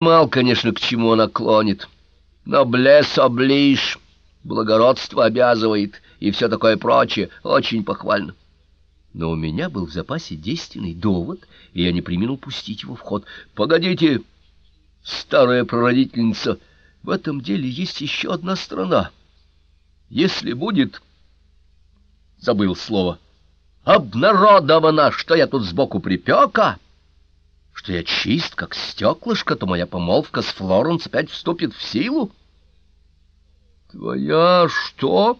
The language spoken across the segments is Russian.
Мал, конечно, к чему она клонит. Но блес оближ, благородство обязывает и все такое прочее, очень похвально. Но у меня был в запасе действенный довод, и я не приминул пустить его в ход. «Погодите, старая прародительница, в этом деле есть еще одна сторона. Если будет...» Забыл слово. «Обнародовано, что я тут сбоку припека...» что я чист, как стеклышко, то моя помолвка с Флоренс опять вступит в силу. — Твоя что?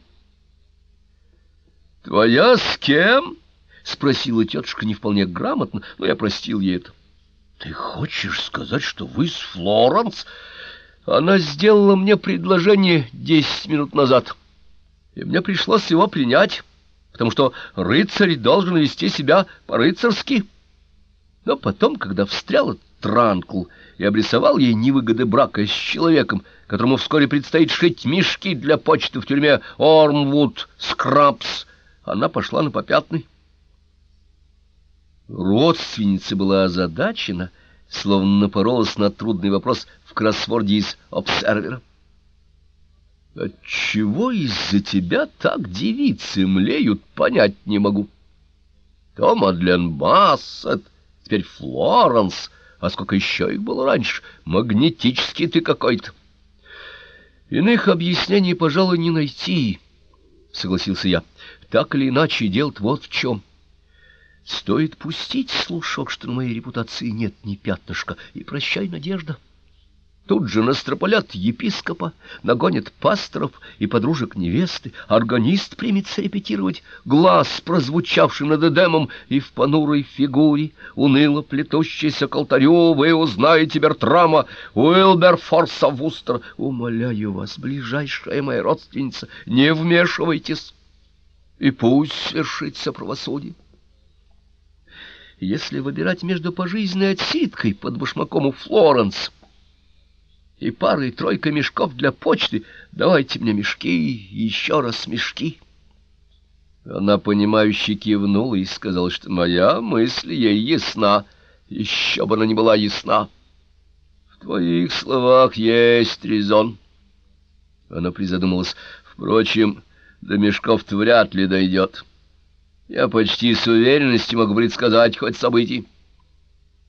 — Твоя с кем? — спросила тетушка не вполне грамотно, но я простил ей это. — Ты хочешь сказать, что вы с Флоренс? Она сделала мне предложение десять минут назад, и мне пришлось его принять, потому что рыцарь должен вести себя по-рыцарски. — но потом, когда встрял Транкл и обрисовал ей невыгоды брака с человеком, которому вскоре предстоит шить мешки для почты в тюрьме Ормвуд Скрабс, она пошла на попятный. Родственница была озадачена, словно напоролась на трудный вопрос в кроссворде из обсервера. «Отчего из-за тебя так девицы млеют, понять не могу?» «То Мадлен Бассет...» теперь Флоренс, а сколько еще их было раньше, магнетический ты какой-то. Иных объяснений, пожалуй, не найти, — согласился я. Так или иначе, дело вот в чем. Стоит пустить слушок, что на моей репутации нет ни пятнышка, и прощай, надежда. — Тут же настрополят епископа, нагонят пасторов и подружек невесты, органист примется репетировать, глаз, прозвучавший над Эдемом, и в понурой фигуре, уныло плетущейся к алтарю, вы узнаете Бертрама, Уилберфорса Вустер. Умоляю вас, ближайшая моя родственница, не вмешивайтесь, и пусть свершится правосудие. Если выбирать между пожизненной отсидкой под башмаком у Флоренс и парой-тройка мешков для почты. Давайте мне мешки, еще раз мешки. Она, понимающе кивнула и сказала, что моя мысль ей ясна. Еще бы она не была ясна. В твоих словах есть резон. Она призадумалась. Впрочем, до мешков-то вряд ли дойдет. Я почти с уверенностью могу предсказать хоть событий.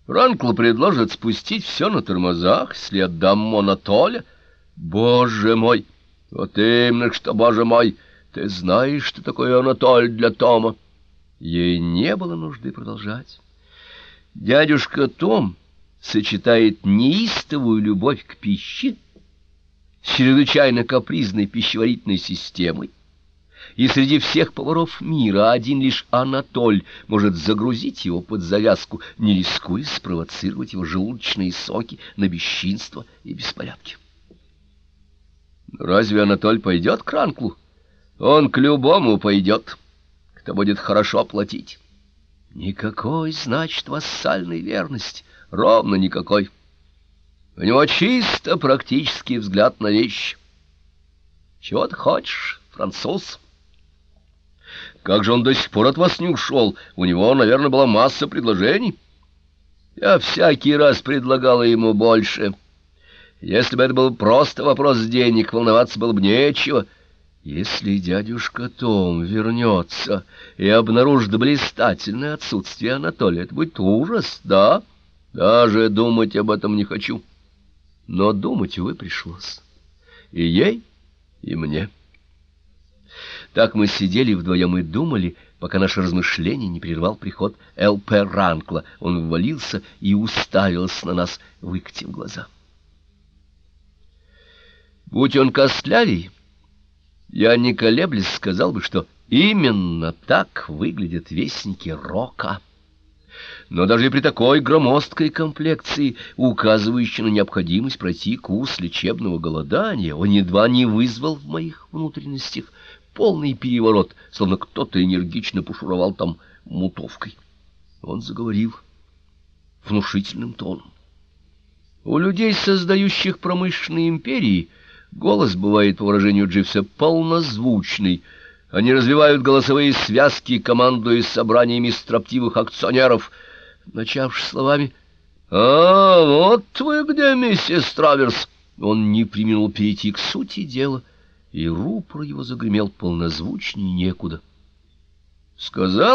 Ранкл предложит спустить все на тормозах, след дам Монатоля. Боже мой! Вот именно что, боже мой! Ты знаешь, что такое Анатоль для Тома? Ей не было нужды продолжать. Дядюшка Том сочетает неистовую любовь к пище с чрезвычайно капризной пищеварительной системой, и среди всех поваров мира один лишь Анатоль может загрузить его под завязку, не рискуя спровоцировать его желудочные соки на бесчинство и беспорядки. Разве Анатоль пойдет к Ранклу? Он к любому пойдет, кто будет хорошо платить. Никакой, значит, вассальной верности, ровно никакой. У него чисто практический взгляд на вещи. Чего ты хочешь, француз? Как же он до сих пор от вас не ушел? У него, наверное, была масса предложений. Я всякий раз предлагала ему больше. Если бы это был просто вопрос денег, волноваться было бы нечего. Если дядюшка Том вернется и обнаружит блистательное отсутствие Анатолия, это будет ужас, да? Даже думать об этом не хочу. Но думать, увы, пришлось. И ей, и мне. Так мы сидели вдвоем и думали, пока наше размышление не прервал приход Л.П. Ранкла. Он ввалился и уставился на нас, выкатив глаза. Будь он костлявей, я не колеблясь сказал бы, что именно так выглядят вестники рока. Но даже при такой громоздкой комплекции, указывающей на необходимость пройти курс лечебного голодания, он едва не вызвал в моих внутренностях полный переворот, словно кто-то энергично пошуровал там мутовкой. Он заговорил внушительным тоном. У людей, создающих промышленные империи, голос бывает, по выражению Дживса, полнозвучный. Они развивают голосовые связки, командуя собраниями строптивых акционеров. Начавши словами «А, вот вы где, миссис Траверс!» Он не применил перейти к сути дела, и рупор его загремел полнозвучнее некуда. Сказал